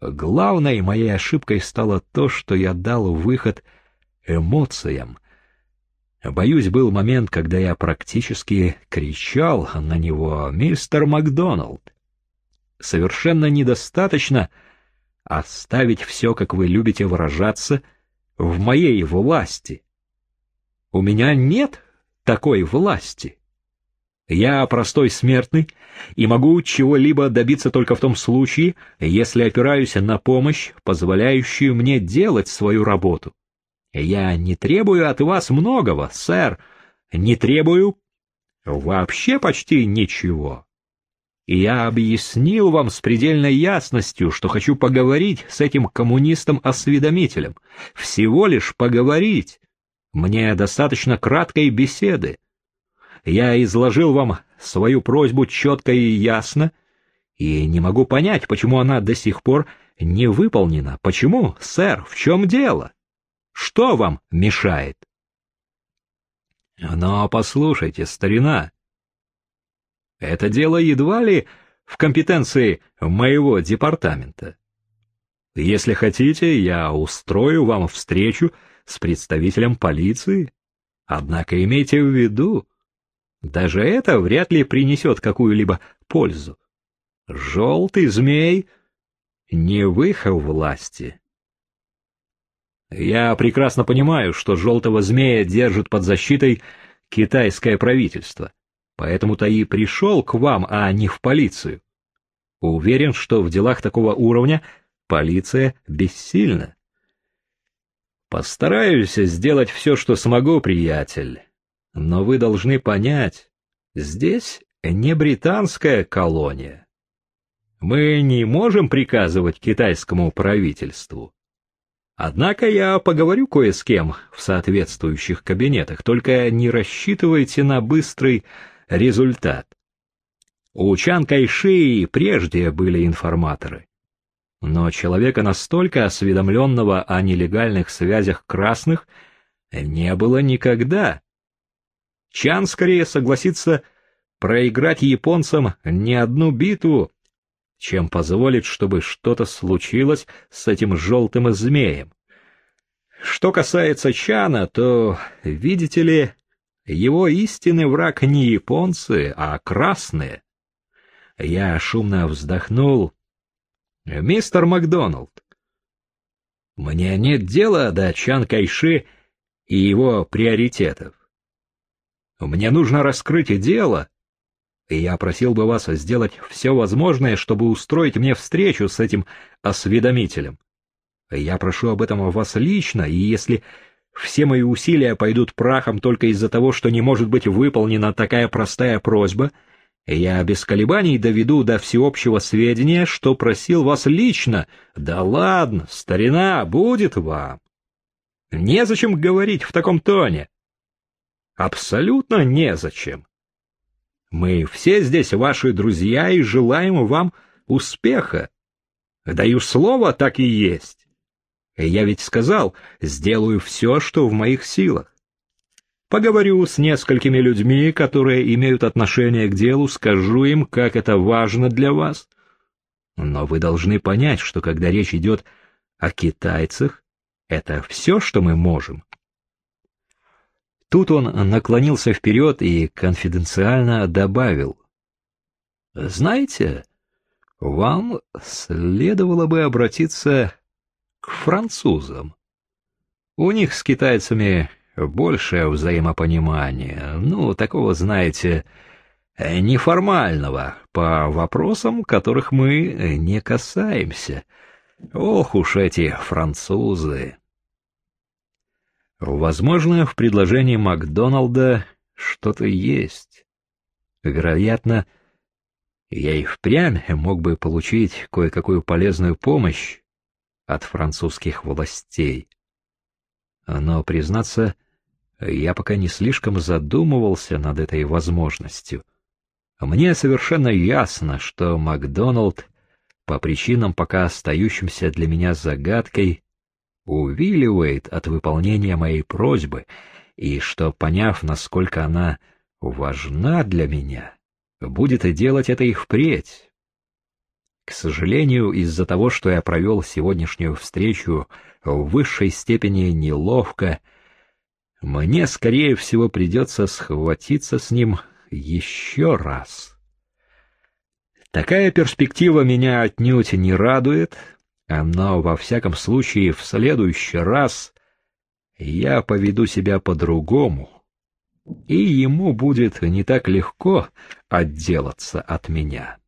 Главной моей ошибкой стало то, что я дал выход эмоциям. Боюсь, был момент, когда я практически кричал на него «Мистер Макдоналд!». Совершенно недостаточно оставить все, как вы любите выражаться, в моей власти. У меня нет такой власти. Я простой смертный и могу чего-либо добиться только в том случае, если опираюсь на помощь, позволяющую мне делать свою работу. Я не требую от вас многого, сэр, не требую вообще почти ничего. И я объяснил вам с предельной ясностью, что хочу поговорить с этим коммунистом-осведомителем. Всего лишь поговорить. Мне достаточно краткой беседы. Я изложил вам свою просьбу четко и ясно, и не могу понять, почему она до сих пор не выполнена. Почему, сэр, в чем дело? Что вам мешает? Но послушайте, старина, это дело едва ли в компетенции моего департамента. Если хотите, я устрою вам встречу с представителем полиции. Однако имейте в виду, даже это вряд ли принесет какую-либо пользу. Желтый змей не в их власти. Я прекрасно понимаю, что желтого змея держит под защитой китайское правительство, поэтому-то и пришел к вам, а не в полицию. Уверен, что в делах такого уровня полиция бессильна. Постараюсь сделать все, что смогу, приятель. Но вы должны понять, здесь не британская колония. Мы не можем приказывать китайскому правительству. Однако я поговорю кое с кем в соответствующих кабинетах, только не рассчитывайте на быстрый результат. У Чан Кайши прежде были информаторы. Но человека настолько осведомленного о нелегальных связях красных не было никогда. Чан скорее согласится проиграть японцам не одну битву, чем позволить, чтобы что-то случилось с этим желтым змеем. Что касается Чана, то, видите ли, его истинный враг не японцы, а красные. Я шумно вздохнул. «Мистер Макдоналд, мне нет дела до Чан Кайши и его приоритетов. Мне нужно раскрыть дело, и я просил бы вас сделать все возможное, чтобы устроить мне встречу с этим осведомителем. Я прошу об этом вас лично, и если все мои усилия пойдут прахом только из-за того, что не может быть выполнена такая простая просьба, я без колебаний доведу до всеобщего сведения, что просил вас лично. Да ладно, старина, будет вам. Незачем говорить в таком тоне. Абсолютно незачем. Мы все здесь ваши друзья и желаем вам успеха. Даю слово, так и есть. Я ведь сказал, сделаю все, что в моих силах. Поговорю с несколькими людьми, которые имеют отношение к делу, скажу им, как это важно для вас. Но вы должны понять, что когда речь идет о китайцах, это все, что мы можем. Тут он наклонился вперед и конфиденциально добавил. «Знаете, вам следовало бы обратиться к французам. У них с китайцами большее взаимопонимание, ну, такого, знаете, неформального, по вопросам, которых мы не касаемся. Ох уж эти французы!» Возможно, в предложении Макдоналда что-то есть. Вероятно, я и впрямь мог бы получить кое-какую полезную помощь от французских властей. Но, признаться, я пока не слишком задумывался над этой возможностью. Мне совершенно ясно, что Макдоналд, по причинам пока остающимся для меня загадкой, увиливает от выполнения моей просьбы, и что, поняв, насколько она важна для меня, будет делать это и впредь. К сожалению, из-за того, что я провел сегодняшнюю встречу в высшей степени неловко, мне, скорее всего, придется схватиться с ним еще раз. Такая перспектива меня отнюдь не радует, но, во всяком случае, в следующий раз я поведу себя по-другому, и ему будет не так легко отделаться от меня.